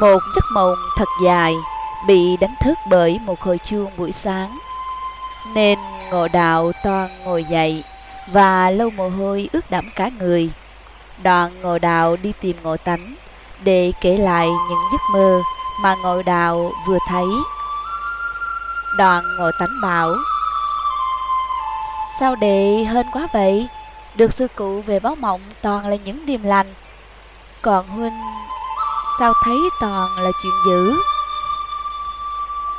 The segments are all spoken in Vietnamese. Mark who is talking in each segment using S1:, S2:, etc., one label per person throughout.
S1: Một giấc mộng thật dài bị đánh thức bởi một hồi chuông buổi sáng. Nên ngộ đạo toàn ngồi dậy và lâu mồ hôi ướt đẫm cả người. Đoạn ngộ đạo đi tìm ngộ tánh để kể lại những giấc mơ mà ngộ đạo vừa thấy. Đoạn ngộ tánh bảo, Sao đệ hên quá vậy? Được sư cụ về báo mộng toàn là những điềm lành Còn huynh sao thấy toàn là chuyện dữ?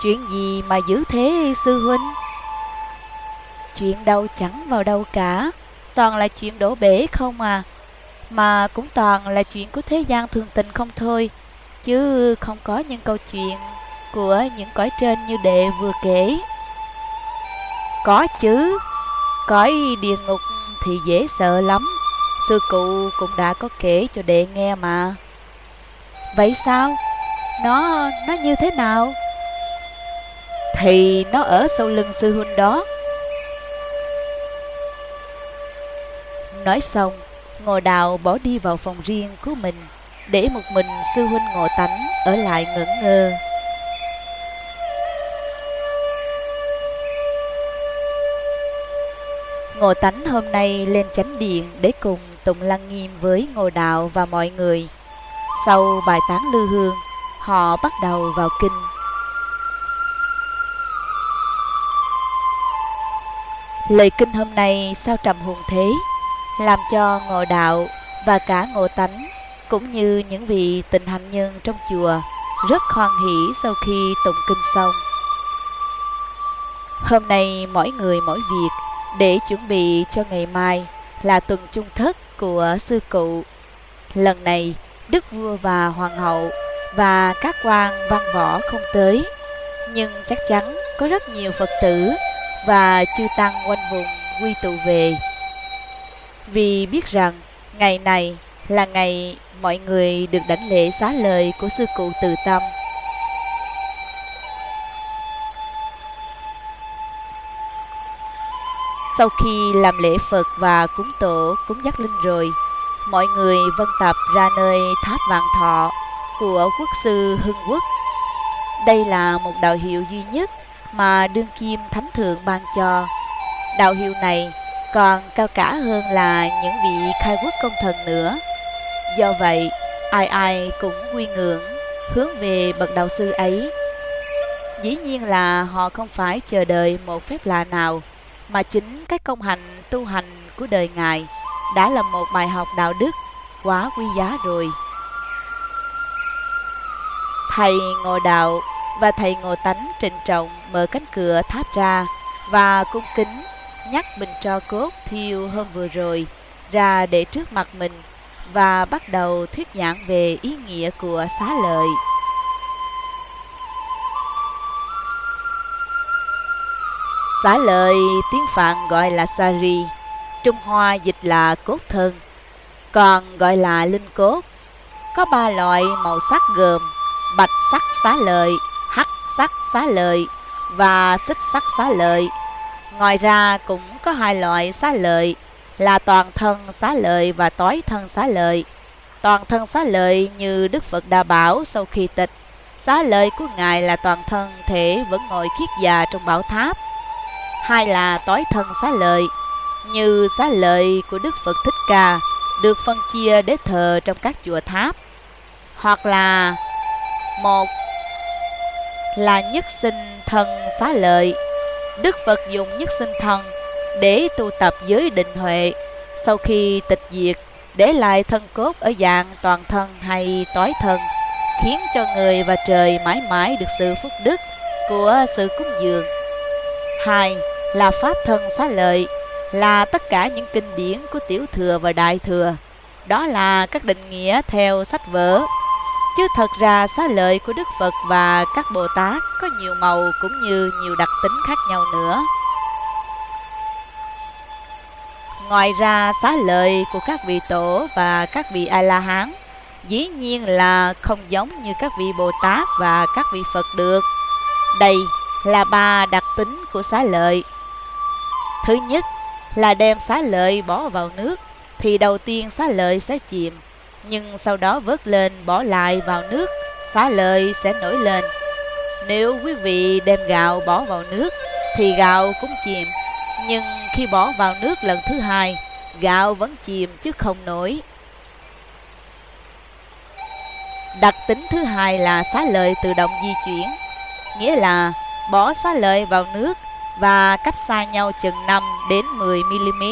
S1: Chuyện gì mà dữ thế, sư huynh? Chuyện đâu chẳng vào đâu cả. Toàn là chuyện đổ bể không à. Mà cũng toàn là chuyện của thế gian thường tình không thôi. Chứ không có những câu chuyện của những cõi trên như đệ vừa kể. Có chứ. Cõi địa ngục thì dễ sợ lắm. Sư cụ cũng đã có kể cho đệ nghe mà. Vậy sao? Nó, nó như thế nào? Thì nó ở sau lưng sư huynh đó Nói xong, Ngồi Đào bỏ đi vào phòng riêng của mình Để một mình sư huynh Ngộ Tánh ở lại ngẩn ngơ Ngô Tánh hôm nay lên chánh điện để cùng tùng lăng nghiêm với Ngô Đạo và mọi người. Sau bài tán lư hương, họ bắt đầu vào kinh. Lời kinh hôm nay sao trầm hùng thế, làm cho Ngộ Đạo và cả Ngộ Tánh cũng như những vị tịnh hành nhân trong chùa rất hoan hỷ sau khi tụng kinh xong. Hôm nay mỗi người mỗi việc để chuẩn bị cho ngày mai là tuần trung thất của sư cụ. Lần này, đức vua và hoàng hậu và các quan văn võ không tới, nhưng chắc chắn có rất nhiều Phật tử và chư tăng quanh vùng quy tụ về. Vì biết rằng ngày này là ngày mọi người được đảnh lễ xá lời của sư cụ từ tâm Sau khi làm lễ Phật và cúng tổ, cúng dắt linh rồi, mọi người vân tập ra nơi tháp vạn thọ của quốc sư Hưng Quốc. Đây là một đạo hiệu duy nhất mà đương kim thánh thượng ban cho. Đạo hiệu này còn cao cả hơn là những vị khai quốc công thần nữa. Do vậy, ai ai cũng quy ngưỡng, hướng về bậc đạo sư ấy. Dĩ nhiên là họ không phải chờ đợi một phép lạ nào, mà chính cái công hành tu hành của đời Ngài đã là một bài học đạo đức quá quý giá rồi. Thầy Ngộ Đạo và thầy Ngộ Tánh trịnh trọng mở cánh cửa tháp ra và cung kính nhắc bình tro cốt thiêu hôm vừa rồi ra để trước mặt mình và bắt đầu thuyết giảng về ý nghĩa của xá lợi. Xá lợi tiếng Phạn gọi là Sari, Trung Hoa dịch là cốt thân, còn gọi là linh cốt. Có ba loại màu sắc gồm bạch sắc xá lợi, hắc sắc xá lợi và xích sắc xá lợi. Ngoài ra cũng có hai loại xá lợi là toàn thân xá lợi và tối thân xá lợi. Toàn thân xá lợi như Đức Phật đã bảo sau khi tịch, xá lợi của Ngài là toàn thân thể vẫn ngồi khiết già trong bảo tháp hai là tối thân xá lợi, như xá lợi của Đức Phật Thích Ca được phân chia để thờ trong các chùa tháp, hoặc là một là nhất sinh thân xá lợi. Đức Phật dùng nhất sinh thân để tu tập giới định huệ sau khi tịch diệt để lại thân cốt ở dạng toàn thân hay tối thân khiến cho người và trời mãi mãi được sự phúc đức của sự cúng dường. hai là pháp thân xá lợi, là tất cả những kinh điển của tiểu thừa và đại thừa. Đó là các định nghĩa theo sách vở. Chứ thật ra xá lợi của Đức Phật và các Bồ Tát có nhiều màu cũng như nhiều đặc tính khác nhau nữa. Ngoài ra, xá lợi của các vị tổ và các vị A-la-hán dĩ nhiên là không giống như các vị Bồ Tát và các vị Phật được. Đây là ba đặc tính của xá lợi Thứ nhất là đem xá lợi bỏ vào nước thì đầu tiên xá lợi sẽ chìm, nhưng sau đó vớt lên bỏ lại vào nước xá lợi sẽ nổi lên. Nếu quý vị đem gạo bỏ vào nước, thì gạo cũng chìm. Nhưng khi bỏ vào nước lần thứ hai, gạo vẫn chìm chứ không nổi. Đặc tính thứ hai là xá lợi tự động di chuyển, nghĩa là bỏ xá lợi vào nước và cách xa nhau chừng 5 đến 10 mm.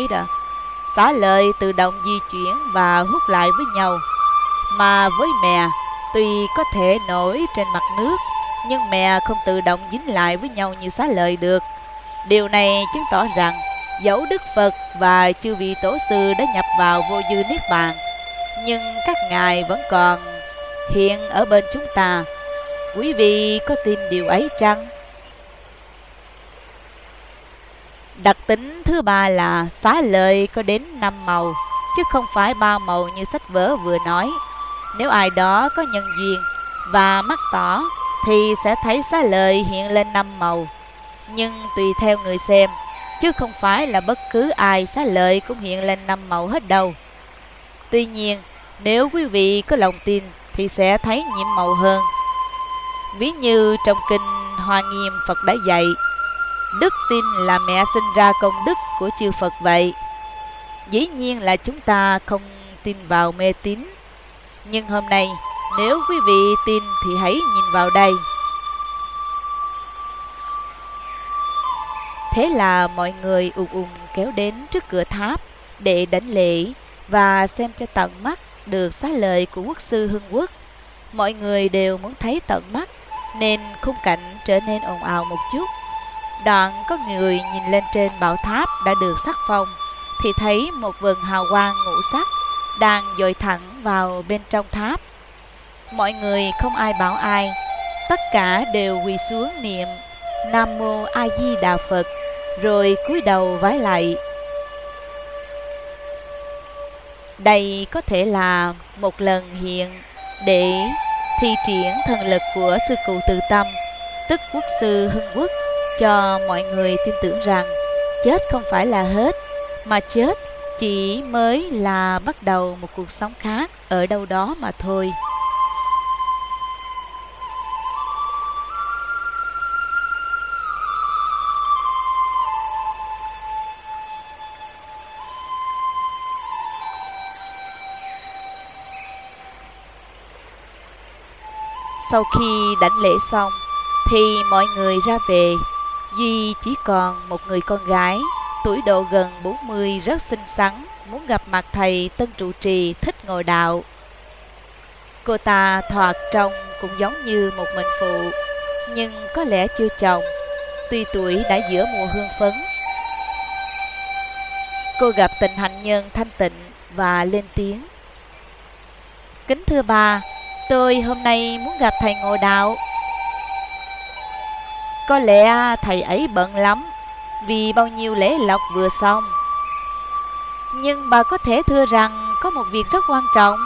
S1: Xá lợi tự động di chuyển và hút lại với nhau. Mà với mè, tuy có thể nổi trên mặt nước, nhưng mè không tự động dính lại với nhau như xá lợi được. Điều này chứng tỏ rằng dẫu Đức Phật và chư vị tổ sư đã nhập vào vô dư niết bàn, nhưng các ngài vẫn còn hiện ở bên chúng ta. Quý vị có tin điều ấy chăng? Đặc tính thứ ba là xá lợi có đến năm màu, chứ không phải ba màu như sách vở vừa nói. Nếu ai đó có nhân duyên và mắt tỏ thì sẽ thấy xá lợi hiện lên năm màu. Nhưng tùy theo người xem, chứ không phải là bất cứ ai xá lợi cũng hiện lên năm màu hết đâu. Tuy nhiên, nếu quý vị có lòng tin thì sẽ thấy nhiệm màu hơn. Ví như trong kinh Hoa Nghiêm Phật đã dạy, đức tin là mẹ sinh ra công đức của chư Phật vậy. Dĩ nhiên là chúng ta không tin vào mê tín. Nhưng hôm nay, nếu quý vị tin thì hãy nhìn vào đây. Thế là mọi người ùn ùn kéo đến trước cửa tháp để đánh lễ và xem cho tận mắt được xá lợi của quốc sư Hưng Quốc. Mọi người đều muốn thấy tận mắt nên khung cảnh trở nên ồn ào một chút. Đoạn có người nhìn lên trên bảo tháp đã được sắc phong thì thấy một vườn hào quang ngũ sắc đang dội thẳng vào bên trong tháp. Mọi người không ai bảo ai, tất cả đều quỳ xuống niệm Nam Mô A Di Đà Phật rồi cúi đầu vái lại. Đây có thể là một lần hiện để thi triển thần lực của sư cụ từ tâm, tức quốc sư Hưng Quốc, cho mọi người tin tưởng rằng chết không phải là hết, mà chết chỉ mới là bắt đầu một cuộc sống khác ở đâu đó mà thôi. Sau khi đánh lễ xong thì mọi người ra về. Duy chỉ còn một người con gái, tuổi độ gần 40 rất xinh xắn, muốn gặp mặt thầy tân trụ trì thích ngồi đạo. Cô ta thoạt trông cũng giống như một mình phụ, nhưng có lẽ chưa chồng, tuy tuổi đã giữa mùa hương phấn. Cô gặp tình hạnh nhân thanh tịnh và lên tiếng. Kính thưa bà, Tôi hôm nay muốn gặp thầy ngồi đạo có lẽ thầy ấy bận lắm, Vì bao nhiêu lễ lộc vừa xong. Nhưng bà có thể thưa rằng Có một việc rất quan trọng.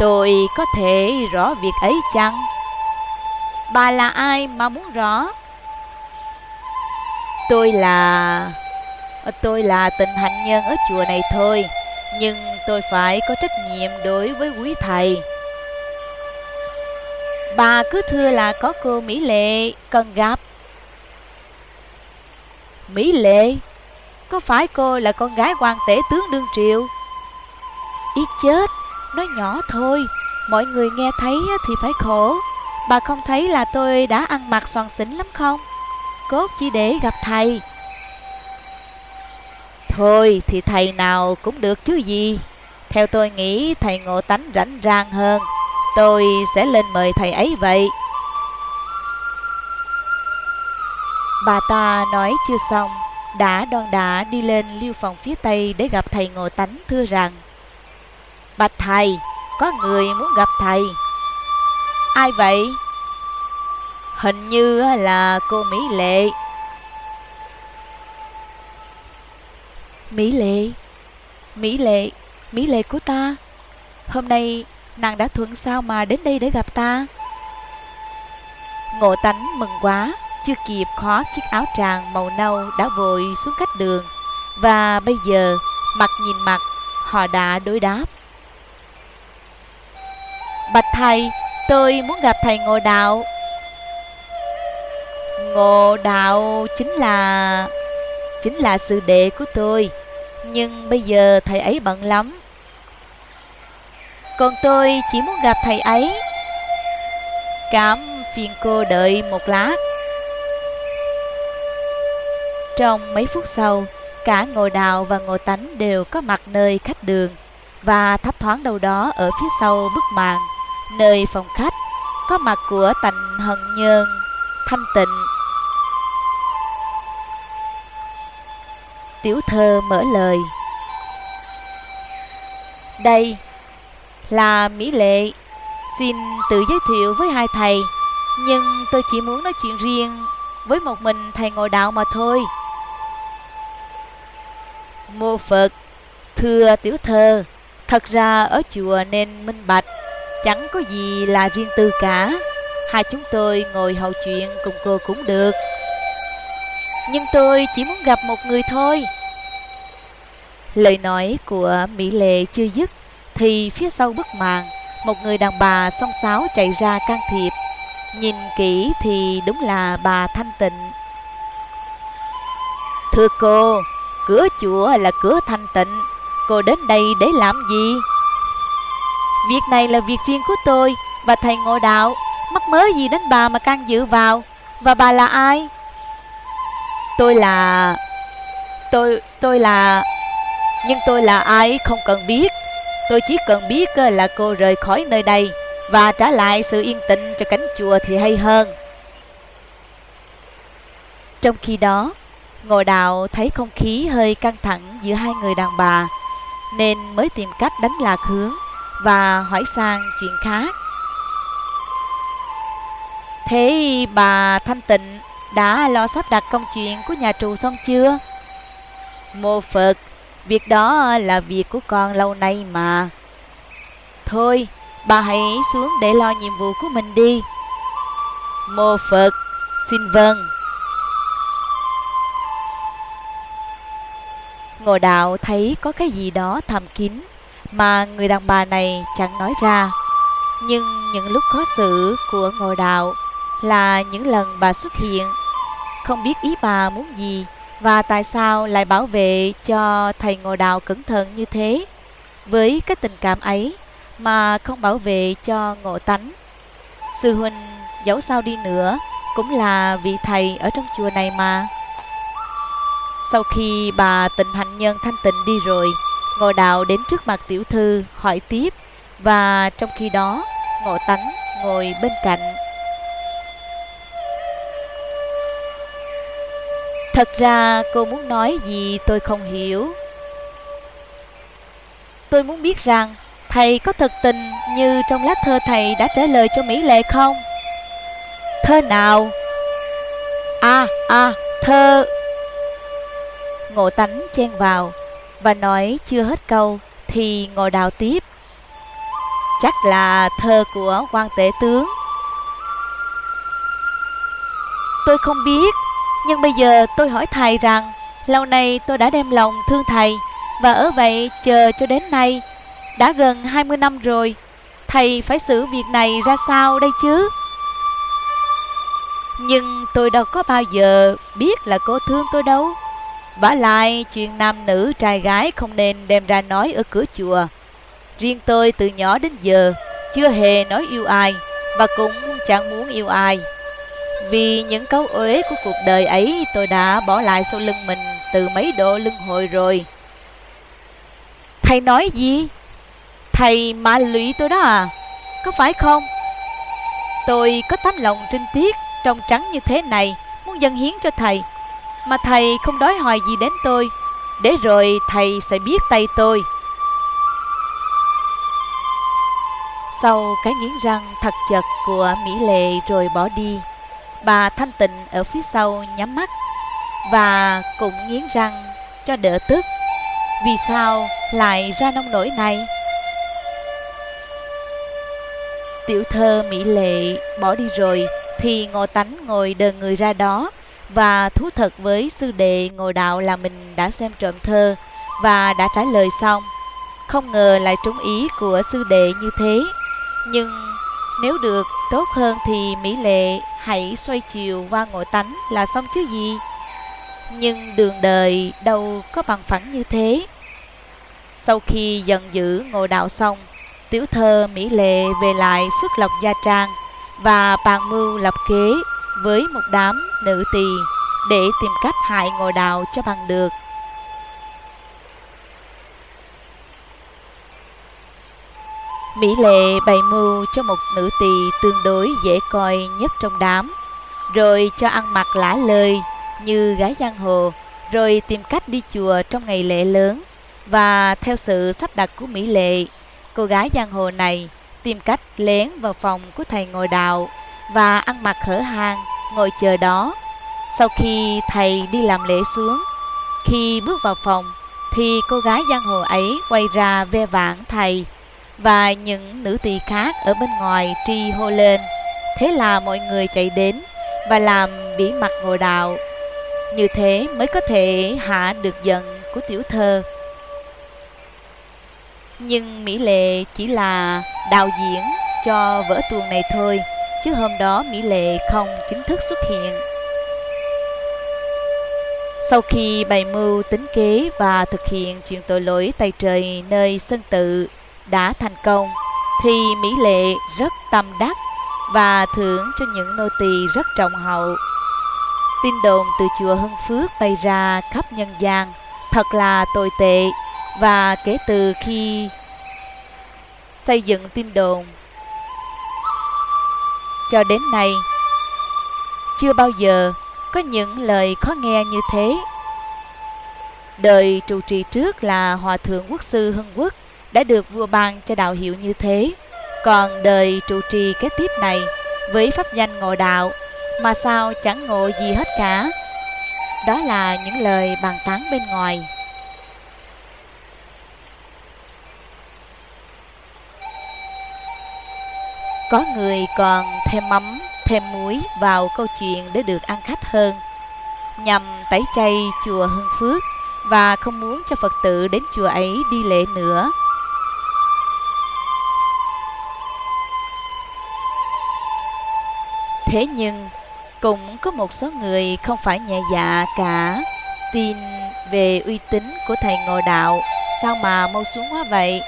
S1: Tôi có thể rõ việc ấy chăng? Bà là ai mà muốn rõ? Tôi là Tôi là tình hạnh nhân ở chùa này thôi, nhưng tôi phải có trách nhiệm đối với quý thầy. Bà cứ thưa là có cô Mỹ Lệ cần gặp. Mỹ Lệ? Có phải cô là con gái quan tể tướng đương triều? Ý chết, nói nhỏ thôi, mọi người nghe thấy thì phải khổ. Bà không thấy là tôi đã ăn mặc soàn xỉn lắm không? Cốt chỉ để gặp thầy. Thôi thì thầy nào cũng được chứ gì. Theo tôi nghĩ thầy ngộ tánh rảnh rang hơn. Tôi sẽ lên mời thầy ấy vậy. Bà ta nói chưa xong, đã đoan đã đi lên liêu phòng phía tây để gặp thầy ngộ tánh thưa rằng Bạch thầy, có người muốn gặp thầy. Ai vậy? Hình như là cô Mỹ Lệ. Mỹ lệ Mỹ lệ Mỹ lệ của ta Hôm nay nàng đã thuận sao mà đến đây để gặp ta Ngộ tánh mừng quá Chưa kịp khó chiếc áo tràng màu nâu đã vội xuống cách đường Và bây giờ mặt nhìn mặt Họ đã đối đáp Bạch thầy, tôi muốn gặp thầy Ngộ Đạo. Ngộ Đạo chính là... chính là sư đệ của tôi. Nhưng bây giờ thầy ấy bận lắm. Còn tôi chỉ muốn gặp thầy ấy. Cảm phiền cô đợi một lát. Trong mấy phút sau, cả ngồi đào và ngồi Tánh đều có mặt nơi khách đường và thấp thoáng đâu đó ở phía sau bức màn, nơi phòng khách, có mặt của Tành hận Nhơn, Thanh Tịnh. Tiểu thơ mở lời. Đây là Mỹ Lệ, xin tự giới thiệu với hai thầy, nhưng tôi chỉ muốn nói chuyện riêng với một mình thầy ngồi đạo mà thôi. Mô Phật, thưa tiểu thơ, thật ra ở chùa nên minh bạch, chẳng có gì là riêng tư cả. Hai chúng tôi ngồi hầu chuyện cùng cô cũng được. Nhưng tôi chỉ muốn gặp một người thôi. Lời nói của Mỹ Lệ chưa dứt, thì phía sau bức màn, một người đàn bà song sáo chạy ra can thiệp. Nhìn kỹ thì đúng là bà Thanh Tịnh. Thưa cô, cửa chùa là cửa thanh tịnh, cô đến đây để làm gì? Việc này là việc riêng của tôi và thầy ngộ đạo, mắc mớ gì đến bà mà can dự vào, và bà là ai? Tôi là... Tôi... tôi là... Nhưng tôi là ai không cần biết. Tôi chỉ cần biết ờ, là cô rời khỏi nơi đây và trả lại sự yên tĩnh cho cánh chùa thì hay hơn. Trong khi đó, Ngồi đạo thấy không khí hơi căng thẳng giữa hai người đàn bà, nên mới tìm cách đánh lạc hướng và hỏi sang chuyện khác. Thế bà Thanh Tịnh đã lo sắp đặt công chuyện của nhà trù xong chưa? Mô Phật, việc đó ờ, là việc của con lâu nay mà. Thôi, bà hãy xuống để lo nhiệm vụ của mình đi. Mô Phật, xin vâng. Ngộ đạo thấy có cái gì đó thầm kín mà người đàn bà này chẳng nói ra. Nhưng những lúc khó xử của ngộ đạo là những lần bà xuất hiện, không biết ý bà muốn gì và tại sao lại bảo vệ cho thầy ngồi đạo cẩn thận như thế. Với cái tình cảm ấy mà không bảo vệ cho ngộ tánh. Sư huynh dẫu sao đi nữa cũng là vị thầy ở trong chùa này mà. Sau khi bà tịnh hạnh nhân thanh tịnh đi rồi, Ngộ Đạo đến trước mặt tiểu thư hỏi tiếp và trong khi đó Ngộ Tánh ngồi bên cạnh. Thật ra cô muốn nói gì tôi không hiểu. Tôi muốn biết rằng thầy có thật tình như trong lá thơ thầy đã trả lời cho Mỹ Lệ không? Thơ nào? À, à, thơ Ngộ tánh chen vào và nói chưa hết câu thì ngồi đào tiếp. Chắc là thơ của quan tể tướng. Tôi không biết, nhưng bây giờ tôi hỏi thầy rằng lâu nay tôi đã đem lòng thương thầy và ở vậy chờ cho đến nay đã gần 20 năm rồi. Thầy phải xử việc này ra sao đây chứ? Nhưng tôi đâu có bao giờ biết là cô thương tôi đâu. Bả lại, chuyện nam nữ trai gái không nên đem ra nói ở cửa chùa. Riêng tôi từ nhỏ đến giờ chưa hề nói yêu ai và cũng chẳng muốn yêu ai. Vì những câu uế của cuộc đời ấy tôi đã bỏ lại sau lưng mình từ mấy độ lưng hồi rồi. Thầy nói gì? Thầy mà lụy tôi đó à? Có phải không? Tôi có tấm lòng trinh tiết trong trắng như thế này muốn dâng hiến cho thầy mà thầy không đói hỏi gì đến tôi, để rồi thầy sẽ biết tay tôi. Sau cái nghiến răng thật chật của Mỹ Lệ rồi bỏ đi, bà Thanh Tịnh ở phía sau nhắm mắt và cũng nghiến răng cho đỡ tức. Vì sao lại ra nông nổi này? Tiểu thơ Mỹ Lệ bỏ đi rồi thì ngô Tánh ngồi đờ người ra đó và thú thật với sư đệ ngồi đạo là mình đã xem trộm thơ và đã trả lời xong. Không ngờ lại trúng ý của sư đệ như thế. Nhưng nếu được tốt hơn thì Mỹ Lệ hãy xoay chiều qua ngộ tánh là xong chứ gì. Nhưng đường đời đâu có bằng phẳng như thế. Sau khi dần giữ ngộ đạo xong, tiểu thơ Mỹ Lệ về lại Phước Lộc Gia Trang và bàn mưu lập kế với một đám nữ tỳ để tìm cách hại ngộ đạo cho bằng được. Mỹ Lệ bày mưu cho một nữ tỳ tương đối dễ coi nhất trong đám, rồi cho ăn mặc lả lời như gái giang hồ, rồi tìm cách đi chùa trong ngày lễ lớn. Và theo sự sắp đặt của Mỹ Lệ, cô gái giang hồ này tìm cách lén vào phòng của thầy ngồi đạo và ăn mặc hở hang ngồi chờ đó. Sau khi thầy đi làm lễ xuống, khi bước vào phòng thì cô gái giang hồ ấy quay ra ve vãn thầy và những nữ tỳ khác ở bên ngoài tri hô lên. Thế là mọi người chạy đến và làm bỉ mặt ngồi đạo. Như thế mới có thể hạ được giận của tiểu thơ. Nhưng Mỹ Lệ chỉ là đạo diễn cho vở tuồng này thôi, chứ hôm đó Mỹ Lệ không chính thức xuất hiện. Sau khi bày mưu tính kế và thực hiện chuyện tội lỗi tay trời nơi sân tự đã thành công, thì Mỹ Lệ rất tâm đắc và thưởng cho những nô tỳ rất trọng hậu. Tin đồn từ chùa Hưng Phước bay ra khắp nhân gian, thật là tồi tệ và kể từ khi xây dựng tin đồn cho đến nay chưa bao giờ có những lời khó nghe như thế. Đời trụ trì trước là Hòa Thượng Quốc sư Hưng Quốc đã được vua ban cho đạo hiệu như thế. Còn đời trụ trì kế tiếp này với pháp danh ngộ đạo mà sao chẳng ngộ gì hết cả. Đó là những lời bàn tán bên ngoài. Có người còn thêm mắm, thêm muối vào câu chuyện để được ăn khách hơn, nhằm tẩy chay chùa Hưng Phước và không muốn cho Phật tử đến chùa ấy đi lễ nữa. Thế nhưng, cũng có một số người không phải nhẹ dạ cả, tin về uy tín của thầy ngồi đạo, sao mà mau xuống quá vậy?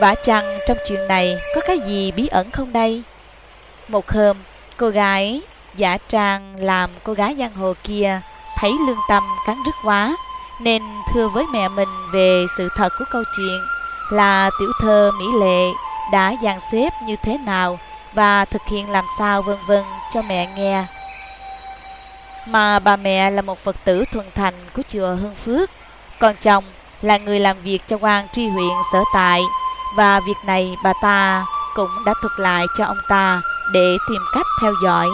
S1: Vả chăng trong chuyện này có cái gì bí ẩn không đây? Một hôm, cô gái giả trang làm cô gái giang hồ kia thấy lương tâm cắn rứt quá, nên thưa với mẹ mình về sự thật của câu chuyện là tiểu thơ Mỹ Lệ đã dàn xếp như thế nào và thực hiện làm sao vân vân cho mẹ nghe. Mà bà mẹ là một Phật tử thuần thành của chùa Hưng Phước, còn chồng là người làm việc cho quan tri huyện sở tại và việc này bà ta cũng đã thuật lại cho ông ta để tìm cách theo dõi